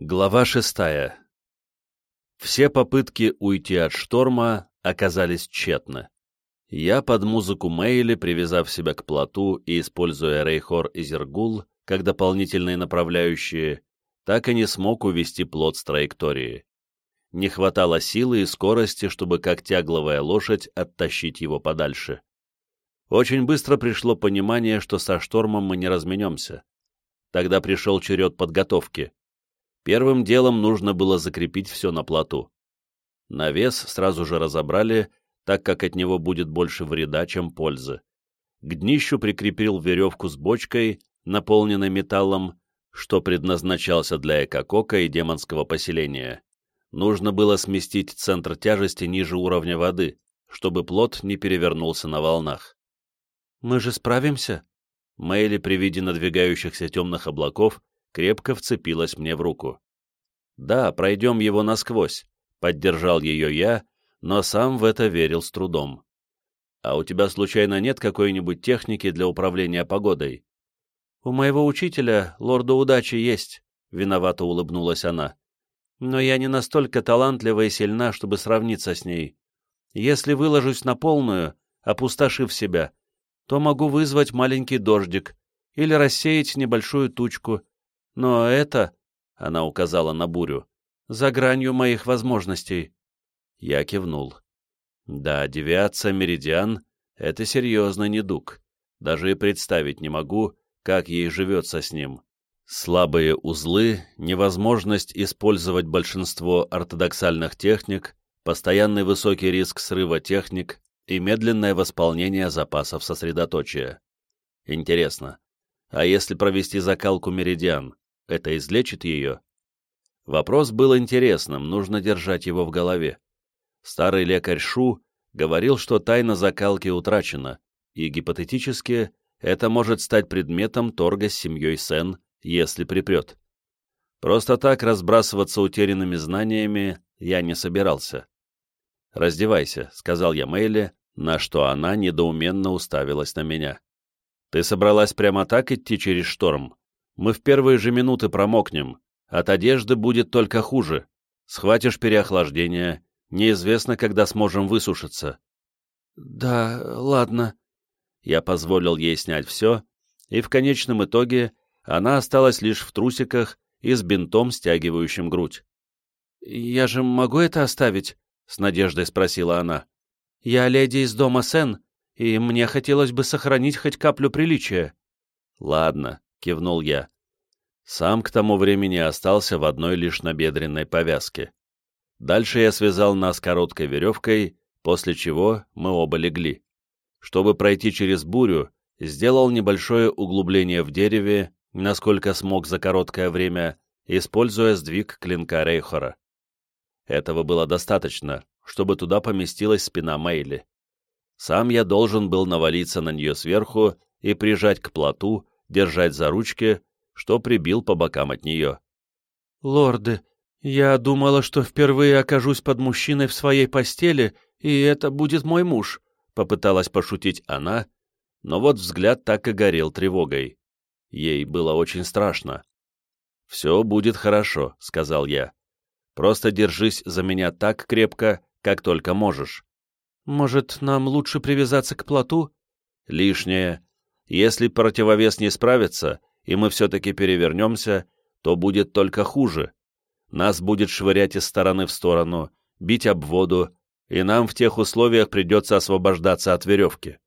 Глава шестая. Все попытки уйти от шторма оказались тщетны. Я под музыку Мейли, привязав себя к плоту и используя Рейхор и Зергул как дополнительные направляющие, так и не смог увести плот с траектории. Не хватало силы и скорости, чтобы как тягловая лошадь оттащить его подальше. Очень быстро пришло понимание, что со штормом мы не разменемся. Тогда пришел черед подготовки. Первым делом нужно было закрепить все на плоту. Навес сразу же разобрали, так как от него будет больше вреда, чем пользы. К днищу прикрепил веревку с бочкой, наполненной металлом, что предназначался для экокока и демонского поселения. Нужно было сместить центр тяжести ниже уровня воды, чтобы плот не перевернулся на волнах. «Мы же справимся?» Мэйли при виде надвигающихся темных облаков крепко вцепилась мне в руку. «Да, пройдем его насквозь», — поддержал ее я, но сам в это верил с трудом. «А у тебя случайно нет какой-нибудь техники для управления погодой?» «У моего учителя, лорда удачи, есть», — виновато улыбнулась она. «Но я не настолько талантлива и сильна, чтобы сравниться с ней. Если выложусь на полную, опустошив себя, то могу вызвать маленький дождик или рассеять небольшую тучку, но это, — она указала на бурю, — за гранью моих возможностей. Я кивнул. Да, девиация меридиан — это серьезный недуг. Даже и представить не могу, как ей живется с ним. Слабые узлы, невозможность использовать большинство ортодоксальных техник, постоянный высокий риск срыва техник и медленное восполнение запасов сосредоточия. Интересно, а если провести закалку меридиан, это излечит ее? Вопрос был интересным, нужно держать его в голове. Старый лекарь Шу говорил, что тайна закалки утрачена, и гипотетически это может стать предметом торга с семьей Сен, если припрет. Просто так разбрасываться утерянными знаниями я не собирался. «Раздевайся», — сказал я Мэйле, на что она недоуменно уставилась на меня. «Ты собралась прямо так идти через шторм? Мы в первые же минуты промокнем. От одежды будет только хуже. Схватишь переохлаждение. Неизвестно, когда сможем высушиться». «Да, ладно». Я позволил ей снять все, и в конечном итоге она осталась лишь в трусиках и с бинтом, стягивающим грудь. «Я же могу это оставить?» — с надеждой спросила она. «Я леди из дома Сен, и мне хотелось бы сохранить хоть каплю приличия». «Ладно», — кивнул я. Сам к тому времени остался в одной лишь набедренной повязке. Дальше я связал нас короткой веревкой, после чего мы оба легли. Чтобы пройти через бурю, сделал небольшое углубление в дереве, насколько смог за короткое время, используя сдвиг клинка Рейхора. Этого было достаточно, чтобы туда поместилась спина Мейли. Сам я должен был навалиться на нее сверху и прижать к плоту, держать за ручки, что прибил по бокам от нее. «Лорды, я думала, что впервые окажусь под мужчиной в своей постели, и это будет мой муж», — попыталась пошутить она, но вот взгляд так и горел тревогой. Ей было очень страшно. «Все будет хорошо», — сказал я. «Просто держись за меня так крепко, как только можешь. Может, нам лучше привязаться к плоту? Лишнее. Если противовес не справится, и мы все-таки перевернемся, то будет только хуже. Нас будет швырять из стороны в сторону, бить об воду, и нам в тех условиях придется освобождаться от веревки.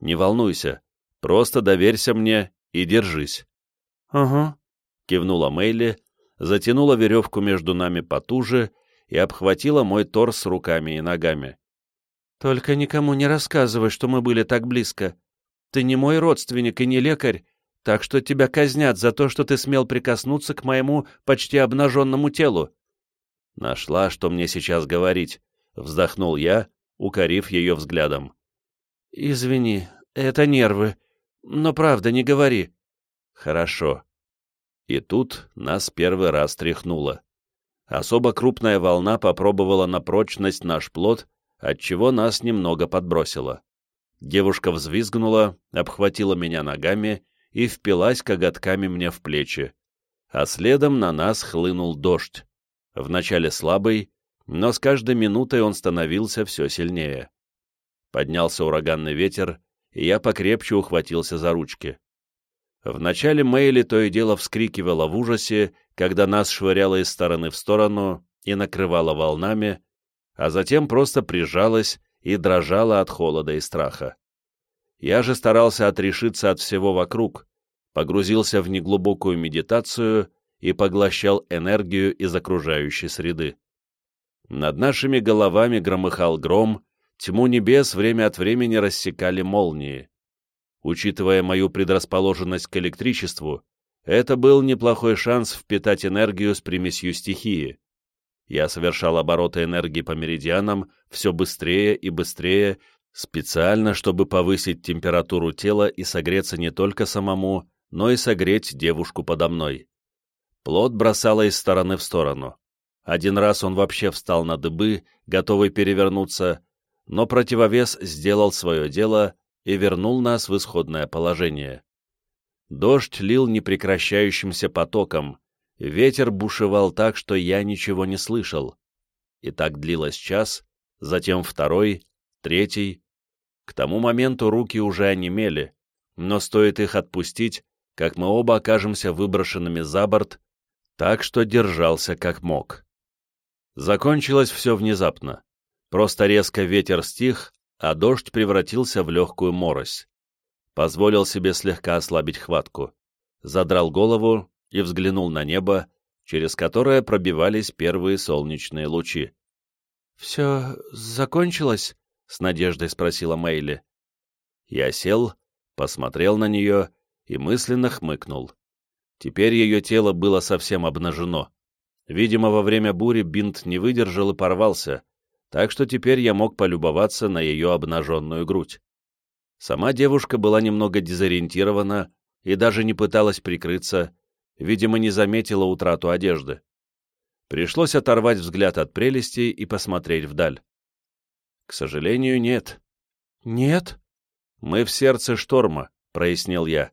Не волнуйся, просто доверься мне и держись. — Ага, — кивнула Мэйли, затянула веревку между нами потуже и обхватила мой торс руками и ногами. «Только никому не рассказывай, что мы были так близко. Ты не мой родственник и не лекарь, так что тебя казнят за то, что ты смел прикоснуться к моему почти обнаженному телу». «Нашла, что мне сейчас говорить», — вздохнул я, укорив ее взглядом. «Извини, это нервы. Но правда, не говори». «Хорошо». И тут нас первый раз тряхнуло. Особо крупная волна попробовала на прочность наш плод, отчего нас немного подбросило. Девушка взвизгнула, обхватила меня ногами и впилась коготками мне в плечи. а следом на нас хлынул дождь. Вначале слабый, но с каждой минутой он становился все сильнее. Поднялся ураганный ветер, и я покрепче ухватился за ручки. Вначале Мэйли то и дело вскрикивала в ужасе, когда нас швыряло из стороны в сторону и накрывало волнами, а затем просто прижалась и дрожала от холода и страха. Я же старался отрешиться от всего вокруг, погрузился в неглубокую медитацию и поглощал энергию из окружающей среды. Над нашими головами громыхал гром, тьму небес время от времени рассекали молнии. Учитывая мою предрасположенность к электричеству, это был неплохой шанс впитать энергию с примесью стихии. Я совершал обороты энергии по меридианам все быстрее и быстрее, специально, чтобы повысить температуру тела и согреться не только самому, но и согреть девушку подо мной. Плод бросало из стороны в сторону. Один раз он вообще встал на дыбы, готовый перевернуться, но противовес сделал свое дело и вернул нас в исходное положение. Дождь лил непрекращающимся потоком, ветер бушевал так, что я ничего не слышал. И так длилось час, затем второй, третий. К тому моменту руки уже онемели, но стоит их отпустить, как мы оба окажемся выброшенными за борт, так что держался как мог. Закончилось все внезапно. Просто резко ветер стих, а дождь превратился в легкую морось. Позволил себе слегка ослабить хватку. Задрал голову и взглянул на небо, через которое пробивались первые солнечные лучи. «Все закончилось?» — с надеждой спросила Мэйли. Я сел, посмотрел на нее и мысленно хмыкнул. Теперь ее тело было совсем обнажено. Видимо, во время бури бинт не выдержал и порвался, так что теперь я мог полюбоваться на ее обнаженную грудь. Сама девушка была немного дезориентирована и даже не пыталась прикрыться, видимо, не заметила утрату одежды. Пришлось оторвать взгляд от прелестей и посмотреть вдаль. К сожалению, нет. Нет? Мы в сердце шторма, прояснил я.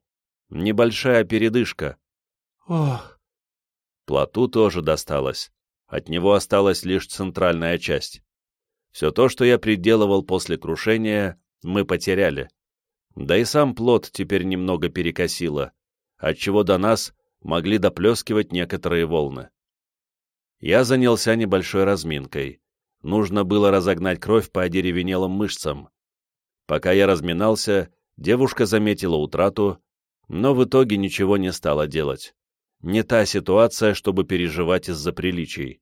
Небольшая передышка. Ох. Плоту тоже досталось. От него осталась лишь центральная часть. Все то, что я приделывал после крушения, мы потеряли. Да и сам плод теперь немного перекосило, отчего до нас могли доплескивать некоторые волны. Я занялся небольшой разминкой. Нужно было разогнать кровь по одеревенелым мышцам. Пока я разминался, девушка заметила утрату, но в итоге ничего не стала делать. Не та ситуация, чтобы переживать из-за приличий.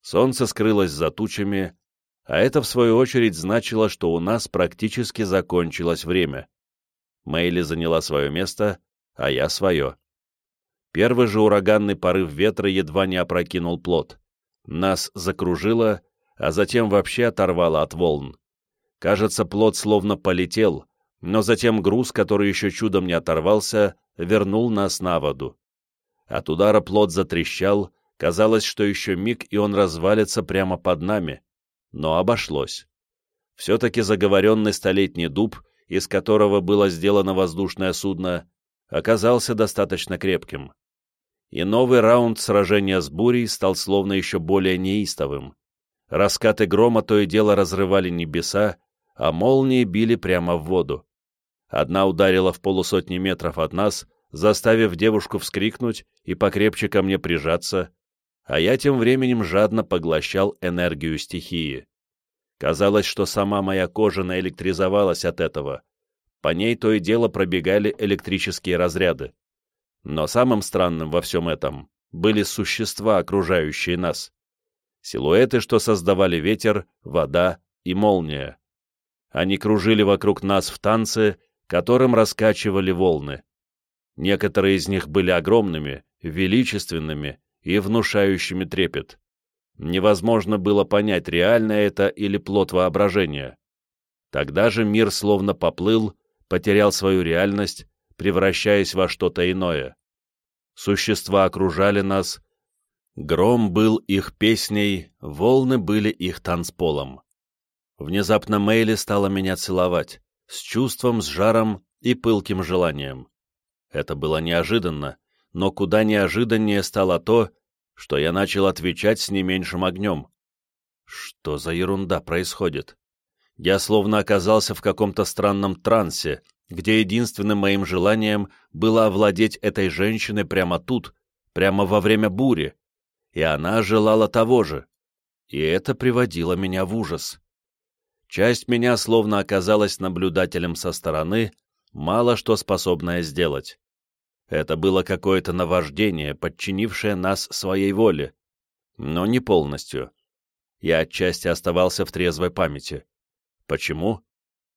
Солнце скрылось за тучами, а это, в свою очередь, значило, что у нас практически закончилось время. Мэйли заняла свое место, а я свое. Первый же ураганный порыв ветра едва не опрокинул плот. Нас закружило, а затем вообще оторвало от волн. Кажется, плот словно полетел, но затем груз, который еще чудом не оторвался, вернул нас на воду. От удара плот затрещал, казалось, что еще миг, и он развалится прямо под нами, но обошлось. Все-таки заговоренный столетний дуб, из которого было сделано воздушное судно, оказался достаточно крепким. И новый раунд сражения с бурей стал словно еще более неистовым. Раскаты грома то и дело разрывали небеса, а молнии били прямо в воду. Одна ударила в полусотни метров от нас, заставив девушку вскрикнуть и покрепче ко мне прижаться, а я тем временем жадно поглощал энергию стихии. Казалось, что сама моя кожа наэлектризовалась от этого. По ней то и дело пробегали электрические разряды. Но самым странным во всем этом были существа, окружающие нас. Силуэты, что создавали ветер, вода и молния. Они кружили вокруг нас в танце, которым раскачивали волны. Некоторые из них были огромными, величественными и внушающими трепет. Невозможно было понять, реально это или плод воображения. Тогда же мир словно поплыл, потерял свою реальность, превращаясь во что-то иное. Существа окружали нас, гром был их песней, волны были их танцполом. Внезапно Мэйли стала меня целовать, с чувством, с жаром и пылким желанием. Это было неожиданно, но куда неожиданнее стало то, что я начал отвечать с не меньшим огнем. Что за ерунда происходит? Я словно оказался в каком-то странном трансе, где единственным моим желанием было овладеть этой женщиной прямо тут, прямо во время бури, и она желала того же. И это приводило меня в ужас. Часть меня словно оказалась наблюдателем со стороны, мало что способная сделать. Это было какое-то наваждение, подчинившее нас своей воле, но не полностью. Я отчасти оставался в трезвой памяти. Почему?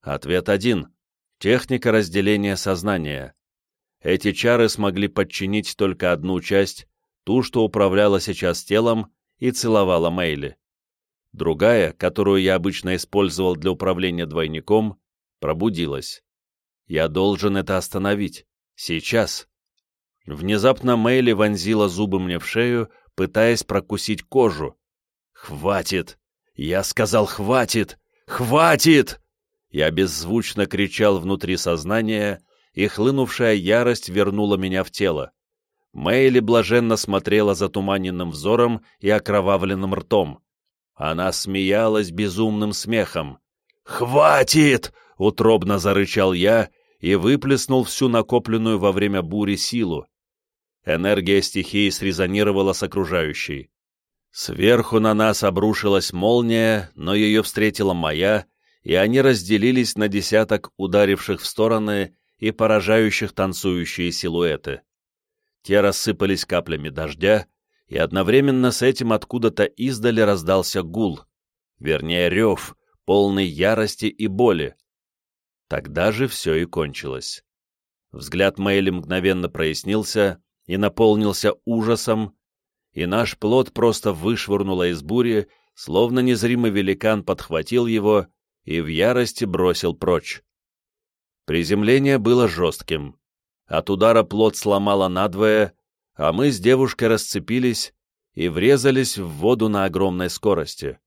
Ответ один — техника разделения сознания. Эти чары смогли подчинить только одну часть, ту, что управляла сейчас телом и целовала Мэйли. Другая, которую я обычно использовал для управления двойником, пробудилась. Я должен это остановить. Сейчас. Внезапно Мэйли вонзила зубы мне в шею, пытаясь прокусить кожу. «Хватит! Я сказал, хватит! Хватит!» Я беззвучно кричал внутри сознания, и хлынувшая ярость вернула меня в тело. Мэйли блаженно смотрела затуманенным взором и окровавленным ртом. Она смеялась безумным смехом. «Хватит!» — утробно зарычал я и выплеснул всю накопленную во время бури силу. Энергия стихии срезонировала с окружающей. Сверху на нас обрушилась молния, но ее встретила моя, и они разделились на десяток ударивших в стороны и поражающих танцующие силуэты. Те рассыпались каплями дождя, и одновременно с этим откуда-то издали раздался гул, вернее рев, полный ярости и боли. Тогда же все и кончилось. Взгляд Мэйли мгновенно прояснился и наполнился ужасом, и наш плод просто вышвырнуло из бури, словно незримый великан подхватил его и в ярости бросил прочь. Приземление было жестким. От удара плод сломало надвое, а мы с девушкой расцепились и врезались в воду на огромной скорости.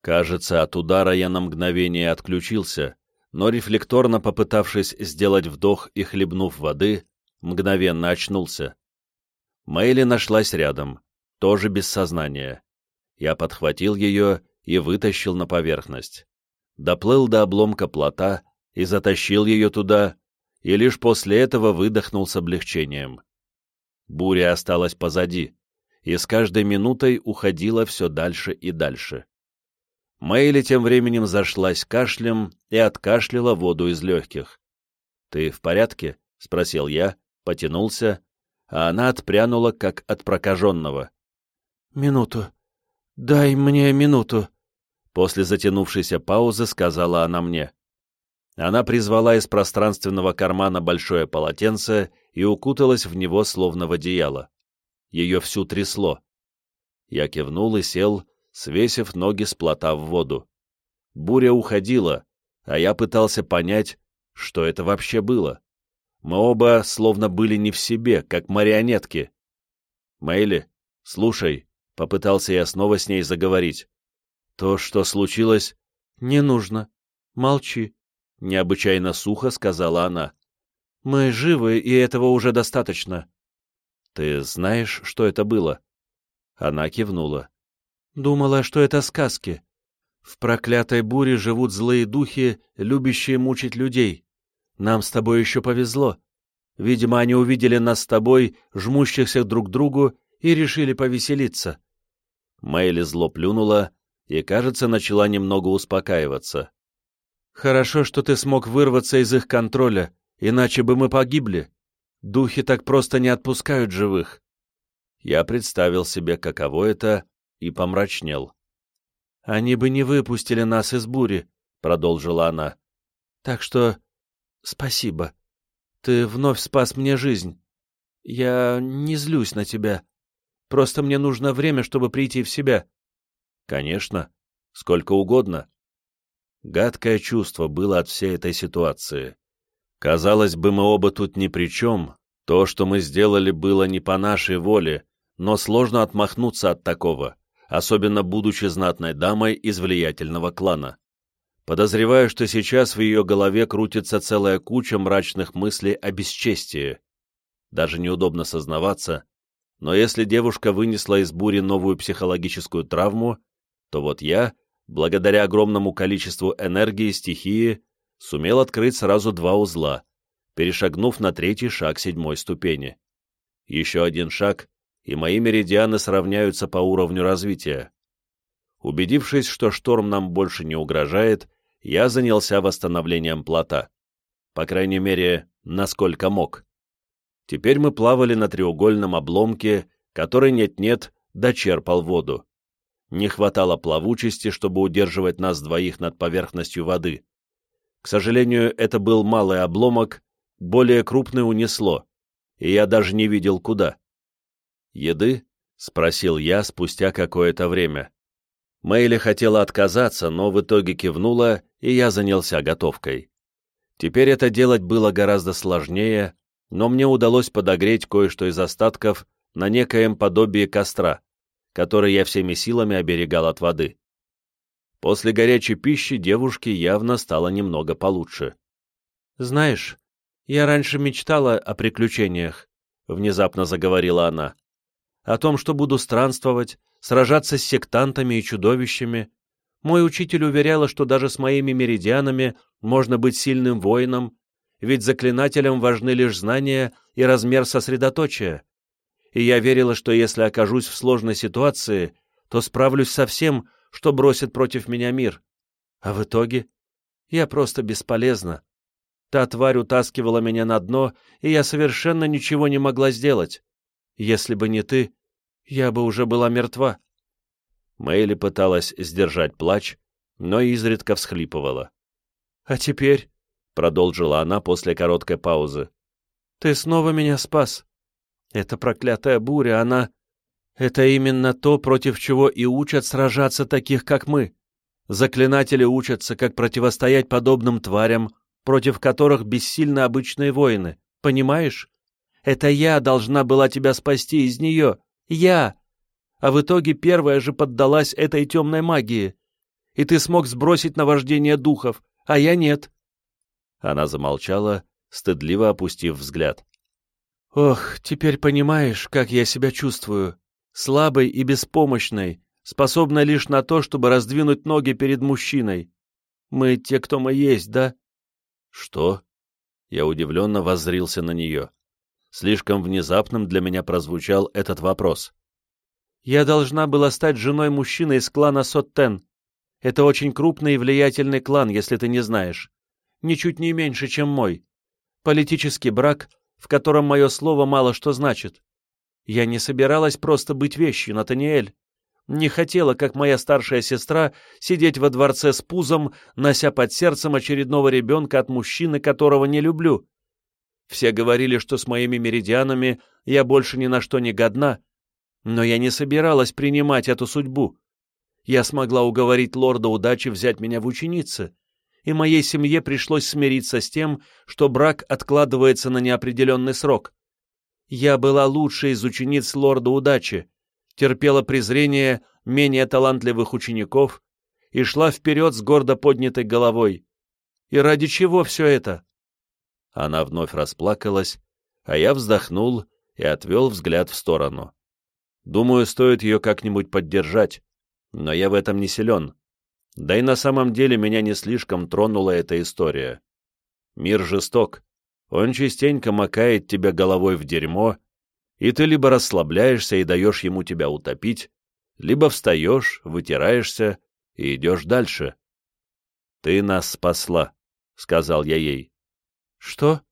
Кажется, от удара я на мгновение отключился, но рефлекторно попытавшись сделать вдох и хлебнув воды, мгновенно очнулся. Мэйли нашлась рядом, тоже без сознания. Я подхватил ее и вытащил на поверхность. Доплыл до обломка плота и затащил ее туда, и лишь после этого выдохнул с облегчением. Буря осталась позади, и с каждой минутой уходила все дальше и дальше. Мэйли тем временем зашлась кашлем и откашляла воду из легких. «Ты в порядке?» — спросил я, потянулся, а она отпрянула, как от прокаженного. «Минуту. Дай мне минуту», — после затянувшейся паузы сказала она мне. Она призвала из пространственного кармана большое полотенце и укуталась в него, словно в одеяло. Ее всю трясло. Я кивнул и сел, свесив ноги с плота в воду. Буря уходила, а я пытался понять, что это вообще было. Мы оба словно были не в себе, как марионетки. «Мэйли, слушай», — попытался я снова с ней заговорить. «То, что случилось...» «Не нужно. Молчи», — необычайно сухо сказала она. Мы живы, и этого уже достаточно. Ты знаешь, что это было? Она кивнула. Думала, что это сказки. В проклятой буре живут злые духи, любящие мучить людей. Нам с тобой еще повезло. Видимо, они увидели нас с тобой, жмущихся друг к другу, и решили повеселиться. Мэйли зло плюнула и, кажется, начала немного успокаиваться. «Хорошо, что ты смог вырваться из их контроля Иначе бы мы погибли. Духи так просто не отпускают живых. Я представил себе, каково это, и помрачнел. «Они бы не выпустили нас из бури», — продолжила она. «Так что спасибо. Ты вновь спас мне жизнь. Я не злюсь на тебя. Просто мне нужно время, чтобы прийти в себя». «Конечно. Сколько угодно». Гадкое чувство было от всей этой ситуации. Казалось бы, мы оба тут ни при чем. То, что мы сделали, было не по нашей воле, но сложно отмахнуться от такого, особенно будучи знатной дамой из влиятельного клана. Подозреваю, что сейчас в ее голове крутится целая куча мрачных мыслей о бесчестии. даже неудобно сознаваться, но если девушка вынесла из бури новую психологическую травму, то вот я, благодаря огромному количеству энергии стихии, сумел открыть сразу два узла, перешагнув на третий шаг седьмой ступени. Еще один шаг, и мои меридианы сравняются по уровню развития. Убедившись, что шторм нам больше не угрожает, я занялся восстановлением плота. По крайней мере, насколько мог. Теперь мы плавали на треугольном обломке, который нет-нет дочерпал воду. Не хватало плавучести, чтобы удерживать нас двоих над поверхностью воды. К сожалению, это был малый обломок, более крупный унесло, и я даже не видел куда. «Еды?» — спросил я спустя какое-то время. Мэйли хотела отказаться, но в итоге кивнула, и я занялся готовкой. Теперь это делать было гораздо сложнее, но мне удалось подогреть кое-что из остатков на некоем подобии костра, который я всеми силами оберегал от воды. После горячей пищи девушке явно стало немного получше. «Знаешь, я раньше мечтала о приключениях», — внезапно заговорила она. «О том, что буду странствовать, сражаться с сектантами и чудовищами. Мой учитель уверяла, что даже с моими меридианами можно быть сильным воином, ведь заклинателям важны лишь знания и размер сосредоточия. И я верила, что если окажусь в сложной ситуации, то справлюсь со всем, что бросит против меня мир. А в итоге я просто бесполезна. Та тварь утаскивала меня на дно, и я совершенно ничего не могла сделать. Если бы не ты, я бы уже была мертва. Мэйли пыталась сдержать плач, но изредка всхлипывала. «А теперь», — продолжила она после короткой паузы, — «ты снова меня спас. Эта проклятая буря, она... Это именно то, против чего и учат сражаться таких, как мы. Заклинатели учатся, как противостоять подобным тварям, против которых бессильны обычные воины. Понимаешь? Это я должна была тебя спасти из нее. Я! А в итоге первая же поддалась этой темной магии. И ты смог сбросить наваждение духов, а я нет. Она замолчала, стыдливо опустив взгляд. «Ох, теперь понимаешь, как я себя чувствую. Слабой и беспомощной, способной лишь на то, чтобы раздвинуть ноги перед мужчиной. Мы те, кто мы есть, да?» «Что?» Я удивленно воззрился на нее. Слишком внезапным для меня прозвучал этот вопрос. «Я должна была стать женой мужчины из клана Соттен. Это очень крупный и влиятельный клан, если ты не знаешь. Ничуть не меньше, чем мой. Политический брак, в котором мое слово мало что значит. Я не собиралась просто быть вещью, Натаниэль. Не хотела, как моя старшая сестра, сидеть во дворце с пузом, нося под сердцем очередного ребенка от мужчины, которого не люблю. Все говорили, что с моими меридианами я больше ни на что не годна, но я не собиралась принимать эту судьбу. Я смогла уговорить лорда удачи взять меня в ученицы, и моей семье пришлось смириться с тем, что брак откладывается на неопределенный срок. Я была лучшей из учениц лорда удачи, терпела презрение менее талантливых учеников и шла вперед с гордо поднятой головой. И ради чего все это? Она вновь расплакалась, а я вздохнул и отвел взгляд в сторону. Думаю, стоит ее как-нибудь поддержать, но я в этом не силен. Да и на самом деле меня не слишком тронула эта история. Мир жесток. Он частенько макает тебя головой в дерьмо, и ты либо расслабляешься и даешь ему тебя утопить, либо встаешь, вытираешься и идешь дальше. «Ты нас спасла», — сказал я ей. «Что?»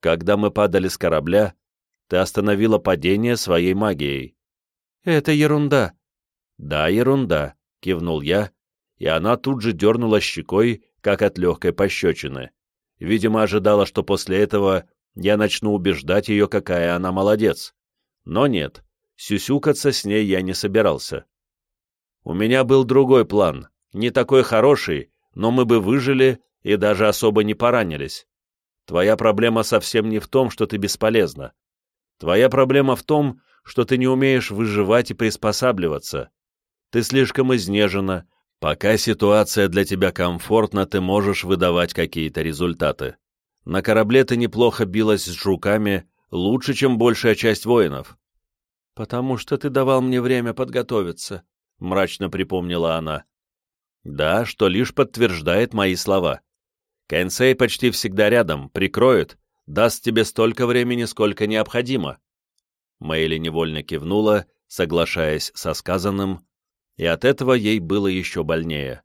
«Когда мы падали с корабля, ты остановила падение своей магией». «Это ерунда». «Да, ерунда», — кивнул я, и она тут же дернула щекой, как от легкой пощечины. Видимо, ожидала, что после этого я начну убеждать ее, какая она молодец. Но нет, сюсюкаться с ней я не собирался. У меня был другой план, не такой хороший, но мы бы выжили и даже особо не поранились. Твоя проблема совсем не в том, что ты бесполезна. Твоя проблема в том, что ты не умеешь выживать и приспосабливаться. Ты слишком изнежена. Пока ситуация для тебя комфортна, ты можешь выдавать какие-то результаты. На корабле ты неплохо билась с жуками, лучше, чем большая часть воинов. «Потому что ты давал мне время подготовиться», — мрачно припомнила она. «Да, что лишь подтверждает мои слова. Кэнсей почти всегда рядом, прикроет, даст тебе столько времени, сколько необходимо». Мэйли невольно кивнула, соглашаясь со сказанным, и от этого ей было еще больнее.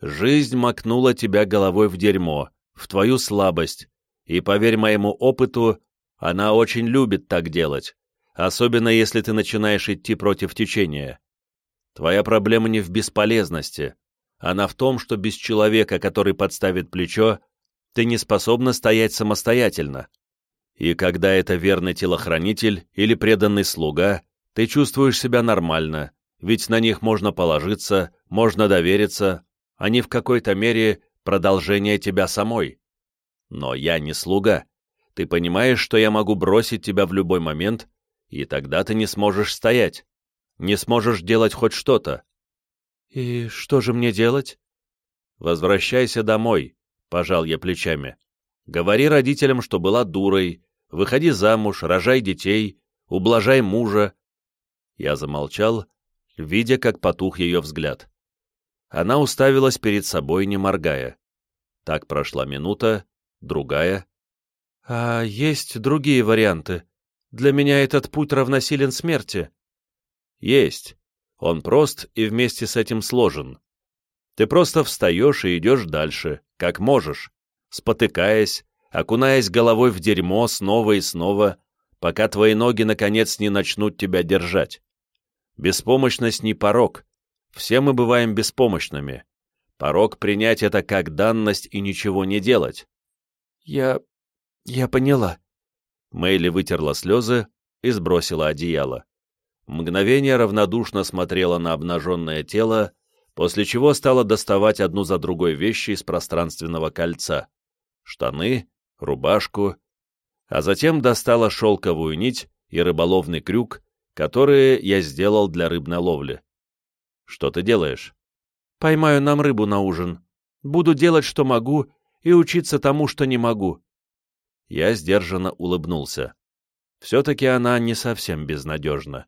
«Жизнь макнула тебя головой в дерьмо, в твою слабость, и, поверь моему опыту, она очень любит так делать особенно если ты начинаешь идти против течения. Твоя проблема не в бесполезности, она в том, что без человека, который подставит плечо, ты не способна стоять самостоятельно. И когда это верный телохранитель или преданный слуга, ты чувствуешь себя нормально, ведь на них можно положиться, можно довериться, они в какой-то мере продолжение тебя самой. Но я не слуга. Ты понимаешь, что я могу бросить тебя в любой момент и тогда ты не сможешь стоять, не сможешь делать хоть что-то. И что же мне делать? Возвращайся домой, пожал я плечами. Говори родителям, что была дурой, выходи замуж, рожай детей, ублажай мужа. Я замолчал, видя, как потух ее взгляд. Она уставилась перед собой, не моргая. Так прошла минута, другая. — А есть другие варианты? Для меня этот путь равносилен смерти. Есть. Он прост и вместе с этим сложен. Ты просто встаешь и идешь дальше, как можешь, спотыкаясь, окунаясь головой в дерьмо снова и снова, пока твои ноги наконец не начнут тебя держать. Беспомощность не порог. Все мы бываем беспомощными. Порог принять это как данность и ничего не делать. Я... я поняла. Мэйли вытерла слезы и сбросила одеяло. Мгновение равнодушно смотрела на обнаженное тело, после чего стала доставать одну за другой вещи из пространственного кольца. Штаны, рубашку, а затем достала шелковую нить и рыболовный крюк, которые я сделал для рыбной ловли. «Что ты делаешь?» «Поймаю нам рыбу на ужин. Буду делать, что могу, и учиться тому, что не могу. Я сдержанно улыбнулся. Все-таки она не совсем безнадежна.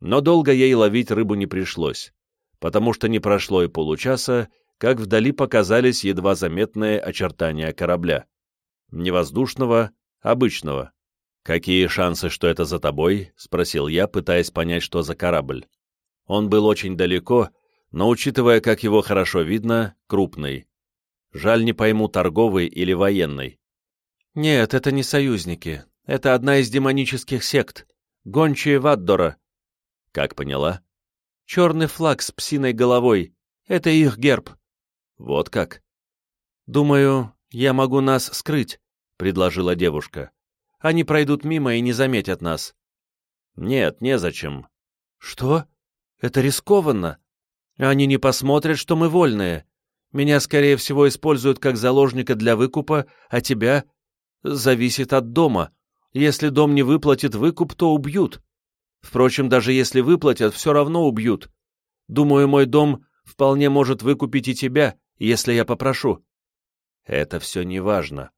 Но долго ей ловить рыбу не пришлось, потому что не прошло и получаса, как вдали показались едва заметные очертания корабля. Не воздушного, обычного. «Какие шансы, что это за тобой?» — спросил я, пытаясь понять, что за корабль. Он был очень далеко, но, учитывая, как его хорошо видно, крупный. Жаль, не пойму, торговый или военный. «Нет, это не союзники. Это одна из демонических сект. Гончие Ваддора». «Как поняла?» «Черный флаг с псиной головой. Это их герб». «Вот как?» «Думаю, я могу нас скрыть», — предложила девушка. «Они пройдут мимо и не заметят нас». «Нет, незачем». «Что? Это рискованно. Они не посмотрят, что мы вольные. Меня, скорее всего, используют как заложника для выкупа, а тебя зависит от дома. Если дом не выплатит выкуп, то убьют. Впрочем, даже если выплатят, все равно убьют. Думаю, мой дом вполне может выкупить и тебя, если я попрошу. Это все не важно.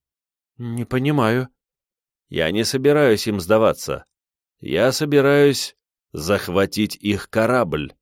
Не понимаю. Я не собираюсь им сдаваться. Я собираюсь захватить их корабль.